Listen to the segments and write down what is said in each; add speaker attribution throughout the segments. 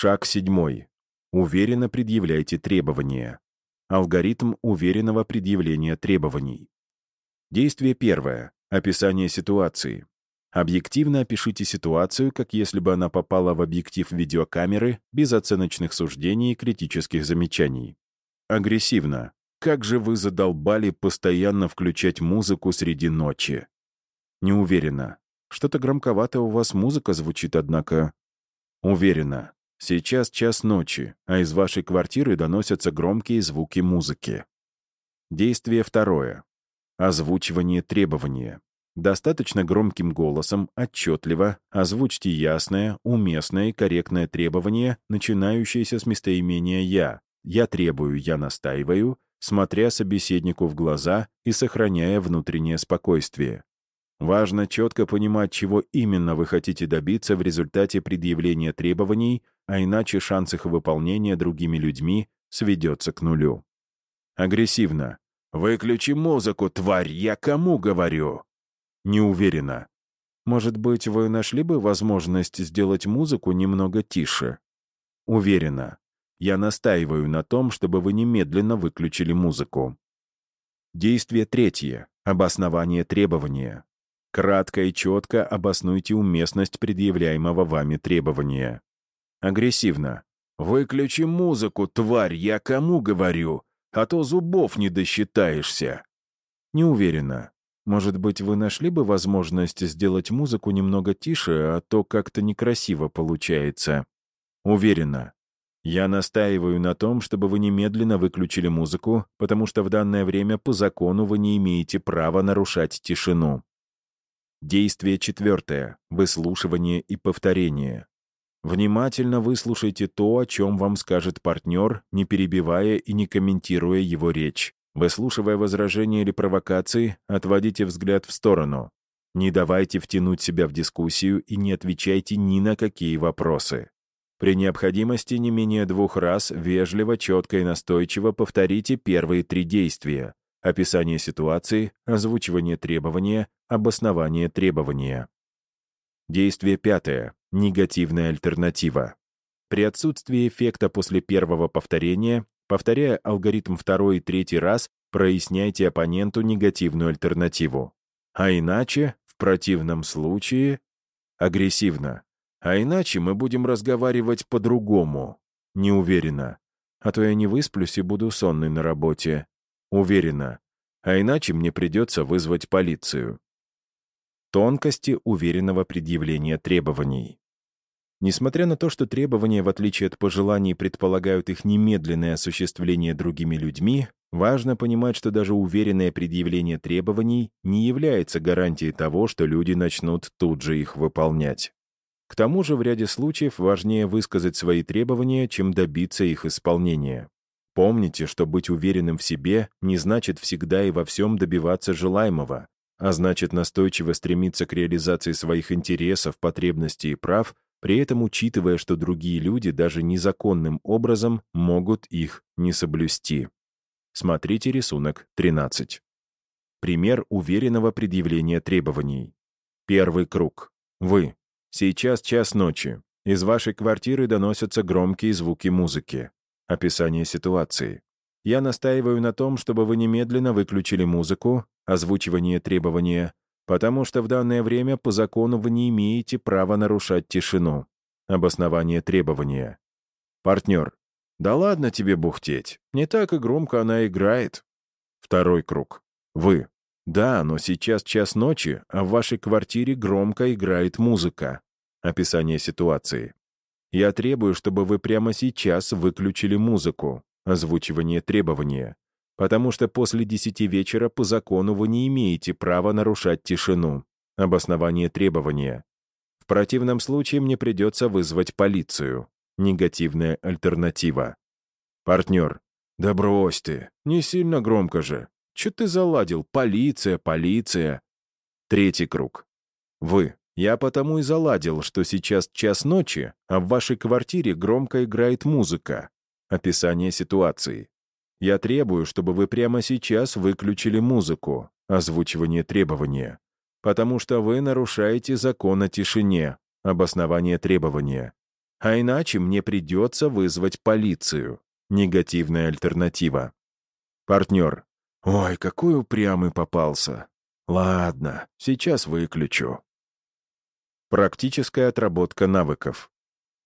Speaker 1: Шаг седьмой. Уверенно предъявляйте требования. Алгоритм уверенного предъявления требований. Действие первое. Описание ситуации. Объективно опишите ситуацию, как если бы она попала в объектив видеокамеры, без оценочных суждений и критических замечаний. Агрессивно. Как же вы задолбали постоянно включать музыку среди ночи? Неуверенно. Что-то громковато у вас музыка звучит, однако. Уверенно. Сейчас час ночи, а из вашей квартиры доносятся громкие звуки музыки. Действие второе. Озвучивание требования. Достаточно громким голосом, отчетливо, озвучьте ясное, уместное и корректное требование, начинающееся с местоимения «я». «Я требую», «я настаиваю», смотря собеседнику в глаза и сохраняя внутреннее спокойствие. Важно четко понимать, чего именно вы хотите добиться в результате предъявления требований, а иначе шанс их выполнения другими людьми сведется к нулю. Агрессивно. «Выключи музыку, тварь, я кому говорю?» Не уверена. Может быть, вы нашли бы возможность сделать музыку немного тише? Уверена. Я настаиваю на том, чтобы вы немедленно выключили музыку. Действие третье. Обоснование требования. Кратко и четко обоснуйте уместность предъявляемого вами требования. Агрессивно. «Выключи музыку, тварь, я кому говорю? А то зубов не досчитаешься». Не уверена. Может быть, вы нашли бы возможность сделать музыку немного тише, а то как-то некрасиво получается. Уверена. Я настаиваю на том, чтобы вы немедленно выключили музыку, потому что в данное время по закону вы не имеете права нарушать тишину. Действие четвертое. Выслушивание и повторение. Внимательно выслушайте то, о чем вам скажет партнер, не перебивая и не комментируя его речь. Выслушивая возражения или провокации, отводите взгляд в сторону. Не давайте втянуть себя в дискуссию и не отвечайте ни на какие вопросы. При необходимости не менее двух раз вежливо, четко и настойчиво повторите первые три действия. Описание ситуации, озвучивание требования, обоснование требования. Действие пятое. Негативная альтернатива. При отсутствии эффекта после первого повторения Повторяя алгоритм второй и третий раз, проясняйте оппоненту негативную альтернативу. А иначе, в противном случае, агрессивно. А иначе мы будем разговаривать по-другому. Не уверена. А то я не высплюсь и буду сонной на работе. Уверена. А иначе мне придется вызвать полицию. Тонкости уверенного предъявления требований. Несмотря на то, что требования, в отличие от пожеланий, предполагают их немедленное осуществление другими людьми, важно понимать, что даже уверенное предъявление требований не является гарантией того, что люди начнут тут же их выполнять. К тому же в ряде случаев важнее высказать свои требования, чем добиться их исполнения. Помните, что быть уверенным в себе не значит всегда и во всем добиваться желаемого, а значит настойчиво стремиться к реализации своих интересов, потребностей и прав — при этом учитывая, что другие люди даже незаконным образом могут их не соблюсти. Смотрите рисунок 13. Пример уверенного предъявления требований. Первый круг. Вы. Сейчас час ночи. Из вашей квартиры доносятся громкие звуки музыки. Описание ситуации. Я настаиваю на том, чтобы вы немедленно выключили музыку, озвучивание требования, потому что в данное время по закону вы не имеете права нарушать тишину. Обоснование требования. Партнер. Да ладно тебе бухтеть. Не так и громко она играет. Второй круг. Вы. Да, но сейчас час ночи, а в вашей квартире громко играет музыка. Описание ситуации. Я требую, чтобы вы прямо сейчас выключили музыку. Озвучивание требования потому что после десяти вечера по закону вы не имеете права нарушать тишину. Обоснование требования. В противном случае мне придется вызвать полицию. Негативная альтернатива. Партнер. Да брось ты, не сильно громко же. Че ты заладил? Полиция, полиция. Третий круг. Вы. Я потому и заладил, что сейчас час ночи, а в вашей квартире громко играет музыка. Описание ситуации. Я требую, чтобы вы прямо сейчас выключили музыку, озвучивание требования, потому что вы нарушаете закон о тишине, обоснование требования. а иначе мне придется вызвать полицию. Негативная альтернатива. Партнер. Ой, какой упрямый попался. Ладно, сейчас выключу. Практическая отработка навыков.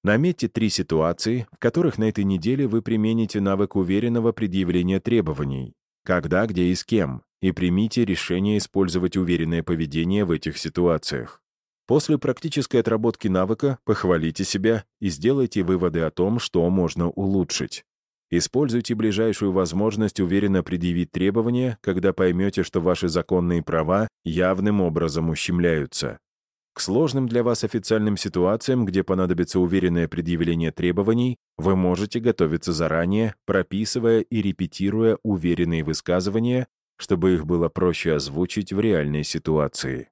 Speaker 1: Наметьте три ситуации, в которых на этой неделе вы примените навык уверенного предъявления требований. Когда, где и с кем. И примите решение использовать уверенное поведение в этих ситуациях. После практической отработки навыка похвалите себя и сделайте выводы о том, что можно улучшить. Используйте ближайшую возможность уверенно предъявить требования, когда поймете, что ваши законные права явным образом ущемляются. К сложным для вас официальным ситуациям, где понадобится уверенное предъявление требований, вы можете готовиться заранее, прописывая и репетируя уверенные высказывания, чтобы их было проще озвучить в реальной ситуации.